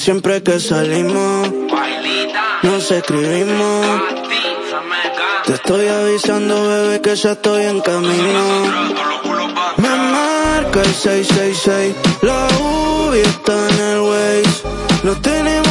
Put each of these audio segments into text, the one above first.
Siempre que salimos, nos escribimos. Te estoy avisando, bebé, que ya estoy en camino. Me marca el 666, la UBI está en el Waze. No tenemos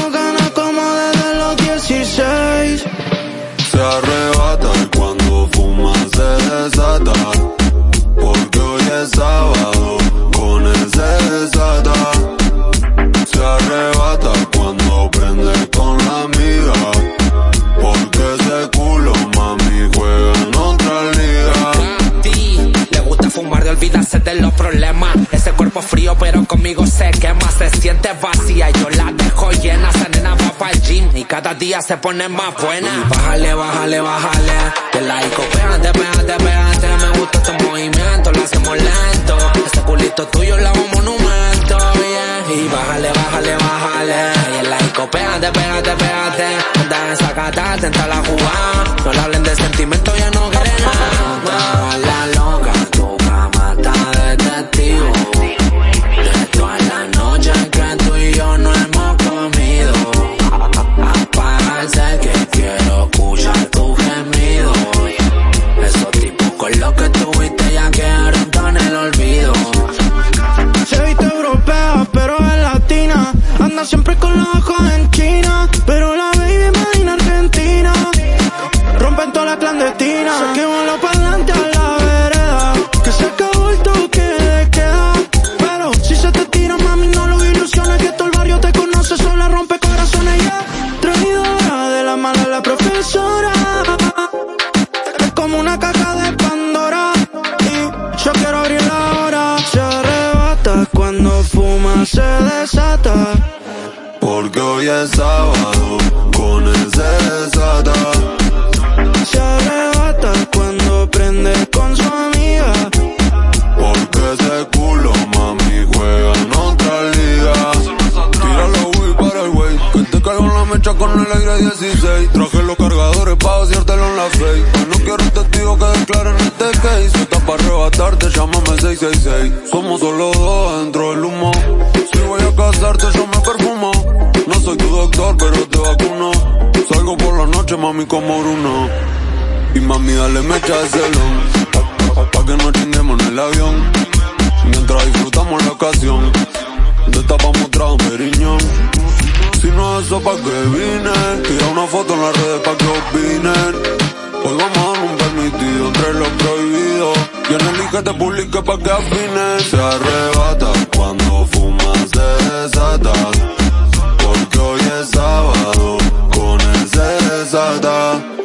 frío, pero conmigo se quema, se siente vacía. Yo la dejo llena, esa nena va para el gym y cada día se pone más buena. Bájale, bájale, bájale. Que la disco, pégate, pégate, pégate. Me gusta tu movimiento, lo hacemos lento. Ese culito tuyo la un monumento, yeah. Y bájale, bájale, bájale. Y en la disco, pégate, pégate, pégate. Anda en esa cata, tenta la jugada. No le hablen de sentimiento, ya no quieren nada. Siempre con los ojos en China. Pero la baby imagina Argentina. Rompen toda la clandestina. Se que lo para adelante a la vereda. Que se acabó el toque de queda. Pero si se te tira, mami, no lo ilusiones. Que todo el barrio te conoce, sola rompe corazones ya. Traidora de la mala la profesora. Es como una caja de Pandora. Y yo quiero abrirla ahora. Se arrebata cuando fuma, se desata. Hoy es sábado, con se desata. Se arrebata cuando prende con su amiga. Porque ese culo, mami, juega en otra liga. Tíralo, Wii, para el wey. Que te caigo en la mecha con el aire 16. Traje los cargadores pa' vaciártelo en la face. Hoy no quiero un testigo que declare en este case. Si estás pa' arrebatarte, llámame 666. Somos solo dos dentro del humo. Noche, mami, como Bruno. Y mami, dale mecha de celón. Pa, pa- que no chinguemos en el avión. Mientras disfrutamos la ocasión. Destapamos trago periñón. Si no es eso pa' que vine. Tira una foto en las redes pa' que opinen. Hoy vamos a un permitido entre los prohibidos. Y en el link que te publique pa' que afines. Se arrebata Hazarda